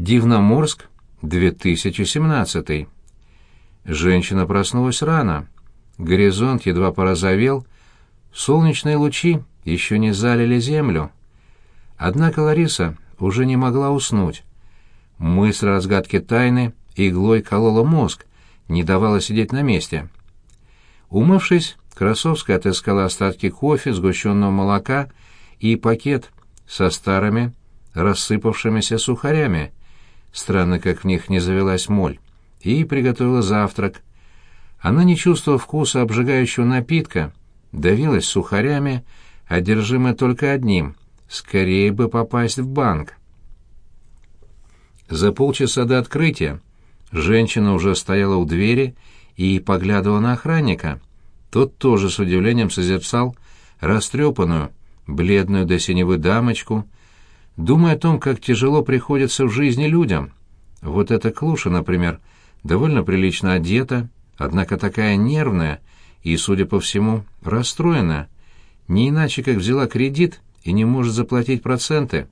Дивноморск, 2017. Женщина проснулась рано. Горизонт едва порозовел, солнечные лучи еще не залили землю. Однако Лариса уже не могла уснуть. Мысль разгадки тайны иглой колола мозг, не давала сидеть на месте. Умывшись, Красовская отыскала остатки кофе, сгущенного молока и пакет со старыми, рассыпавшимися сухарями. Странно, как в них не завелась моль. И приготовила завтрак. Она не чувствовала вкуса обжигающего напитка, давилась сухарями, одержимая только одним — скорее бы попасть в банк. За полчаса до открытия женщина уже стояла у двери и поглядывала на охранника. Тот тоже с удивлением созерцал растрепанную, бледную до синевы дамочку, думая о том, как тяжело приходится в жизни людям. Вот эта клуша, например, довольно прилично одета, однако такая нервная и, судя по всему, расстроенная, не иначе как взяла кредит и не может заплатить проценты.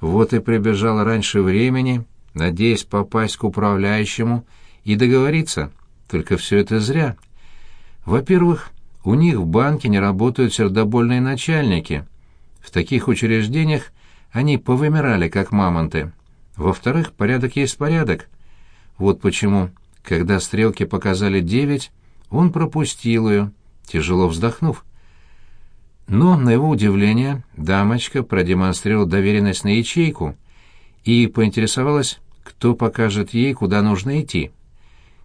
Вот и прибежала раньше времени, надеясь попасть к управляющему и договориться. Только все это зря. Во-первых, у них в банке не работают сердобольные начальники. В таких учреждениях они повымирали, как мамонты. Во-вторых, порядок есть порядок. Вот почему, когда стрелки показали девять, он пропустил ее, тяжело вздохнув. Но, на его удивление, дамочка продемонстрировала доверенность на ячейку и поинтересовалась, кто покажет ей, куда нужно идти.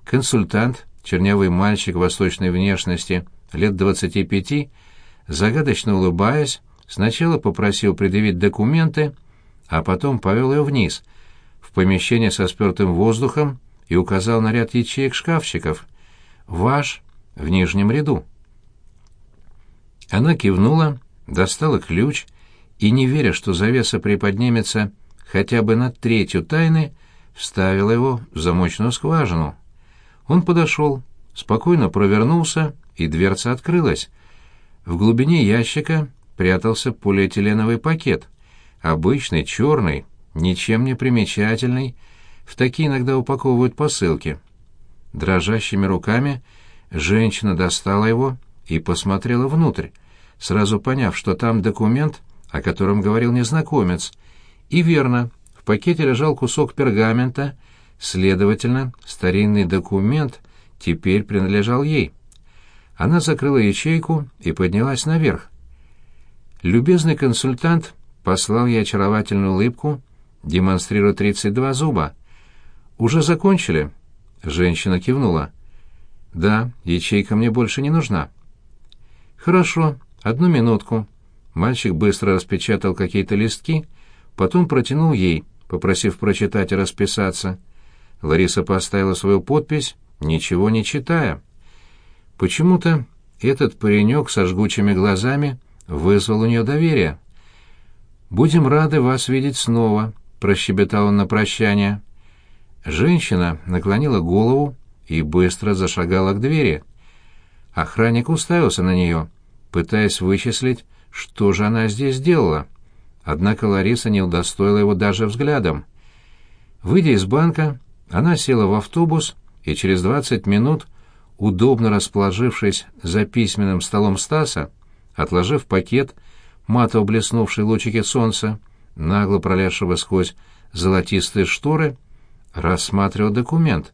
Консультант, чернявый мальчик восточной внешности, лет двадцати пяти, загадочно улыбаясь, сначала попросил предъявить документы, а потом повел ее вниз, в помещение со спертым воздухом и указал на ряд ячеек шкафчиков. «Ваш в нижнем ряду». Она кивнула, достала ключ и, не веря, что завеса приподнимется хотя бы над третью тайны, вставила его в замочную скважину. Он подошел, спокойно провернулся, и дверца открылась. В глубине ящика прятался полиэтиленовый пакет, обычный, черный, ничем не примечательный, в такие иногда упаковывают посылки. Дрожащими руками женщина достала его и посмотрела внутрь, сразу поняв, что там документ, о котором говорил незнакомец. И верно, в пакете лежал кусок пергамента, следовательно, старинный документ теперь принадлежал ей. Она закрыла ячейку и поднялась наверх. Любезный консультант послал ей очаровательную улыбку, демонстрируя 32 зуба. «Уже закончили?» Женщина кивнула. «Да, ячейка мне больше не нужна». «Хорошо, одну минутку». Мальчик быстро распечатал какие-то листки, потом протянул ей, попросив прочитать и расписаться. Лариса поставила свою подпись, ничего не читая. Почему-то этот паренек со жгучими глазами вызвал у нее доверие. «Будем рады вас видеть снова», — прощебетал он на прощание. Женщина наклонила голову и быстро зашагала к двери. Охранник уставился на нее, пытаясь вычислить, что же она здесь сделала. Однако Лариса не удостоила его даже взглядом. Выйдя из банка, она села в автобус и через двадцать минут, удобно расположившись за письменным столом Стаса, отложив пакет, матово блеснувший лучики солнца, нагло пролезшего сквозь золотистые шторы, рассматривал документ,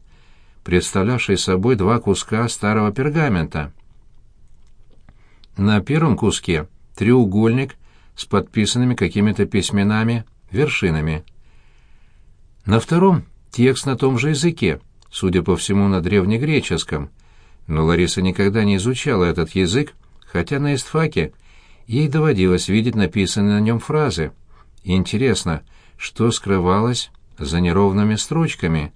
представлявший собой два куска старого пергамента. На первом куске треугольник с подписанными какими-то письменами, вершинами. На втором текст на том же языке, судя по всему, на древнегреческом. Но Лариса никогда не изучала этот язык, хотя на истфаке ей доводилось видеть написанные на нем фразы. Интересно, что скрывалось за неровными строчками?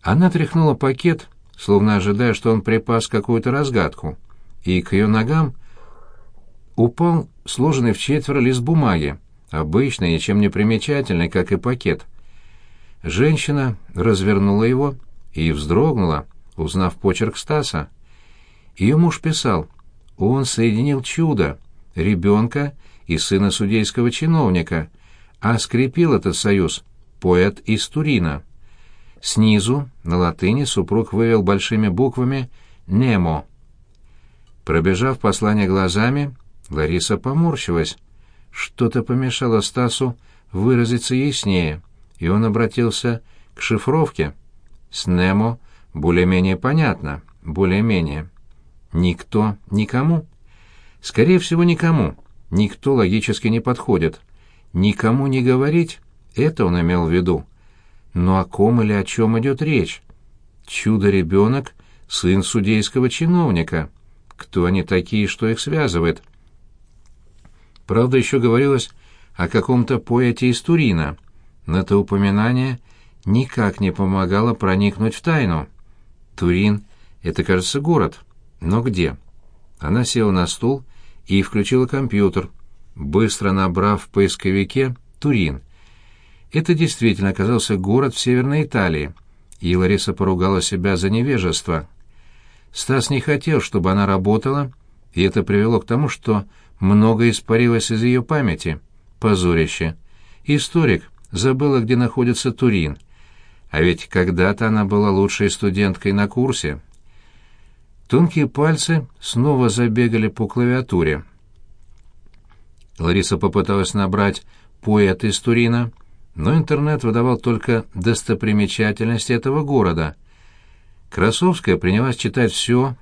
Она тряхнула пакет, словно ожидая, что он припас какую-то разгадку, и к ее ногам упал сложенный в четверо лист бумаги, обычный, ничем не примечательный, как и пакет. Женщина развернула его и вздрогнула, узнав почерк Стаса. Ее муж писал, он соединил чудо, ребенка и сына судейского чиновника, а скрепил этот союз поэт из Турина. Снизу, на латыни, супруг вывел большими буквами «Немо». Пробежав послание глазами, Лариса поморщилась. Что-то помешало Стасу выразиться яснее, и он обратился к шифровке. С Немо более-менее понятно, более-менее. Никто, никому. Скорее всего, никому. Никто логически не подходит. Никому не говорить — это он имел в виду. Но о ком или о чем идет речь? Чудо-ребенок — сын судейского чиновника. Кто они такие, что их связывает? Правда, еще говорилось о каком-то поэте из Турина. Но это упоминание никак не помогало проникнуть в тайну. Турин — это, кажется, город. Но где? Она села на стул и включила компьютер, быстро набрав в поисковике «Турин». Это действительно оказался город в Северной Италии, и Лариса поругала себя за невежество. Стас не хотел, чтобы она работала, и это привело к тому, что многое испарилось из ее памяти. Позорище. Историк забыла, где находится Турин. А ведь когда-то она была лучшей студенткой на курсе. Тонкие пальцы снова забегали по клавиатуре. Лариса попыталась набрать «поэт из Турина», но интернет выдавал только достопримечательности этого города. Красовская принялась читать все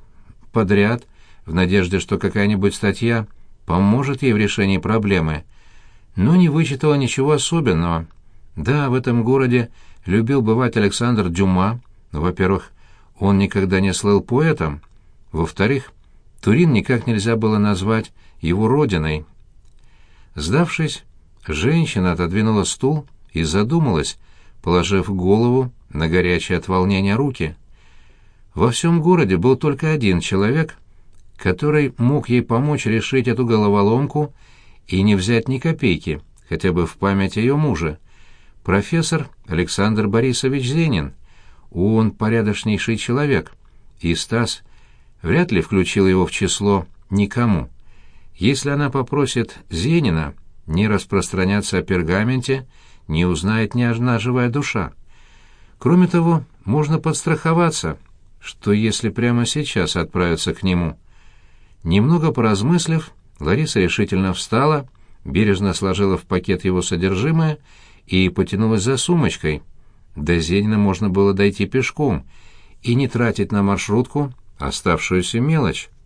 подряд, в надежде, что какая-нибудь статья поможет ей в решении проблемы, но не вычитала ничего особенного. Да, в этом городе любил бывать Александр Дюма, во-первых, он никогда не слыл поэтом, во-вторых, Турин никак нельзя было назвать его родиной. Сдавшись, женщина отодвинула стул и задумалась, положив голову на горячие от волнения руки. Во всем городе был только один человек, который мог ей помочь решить эту головоломку и не взять ни копейки, хотя бы в память ее мужа. Профессор Александр Борисович Зенин. Он порядочнейший человек. И Стас вряд ли включил его в число никому. Если она попросит Зенина не распространяться о пергаменте, не узнает ни одна живая душа. Кроме того, можно подстраховаться, что если прямо сейчас отправиться к нему. Немного поразмыслив, Лариса решительно встала, бережно сложила в пакет его содержимое и потянулась за сумочкой. До Зенина можно было дойти пешком и не тратить на маршрутку оставшуюся мелочь.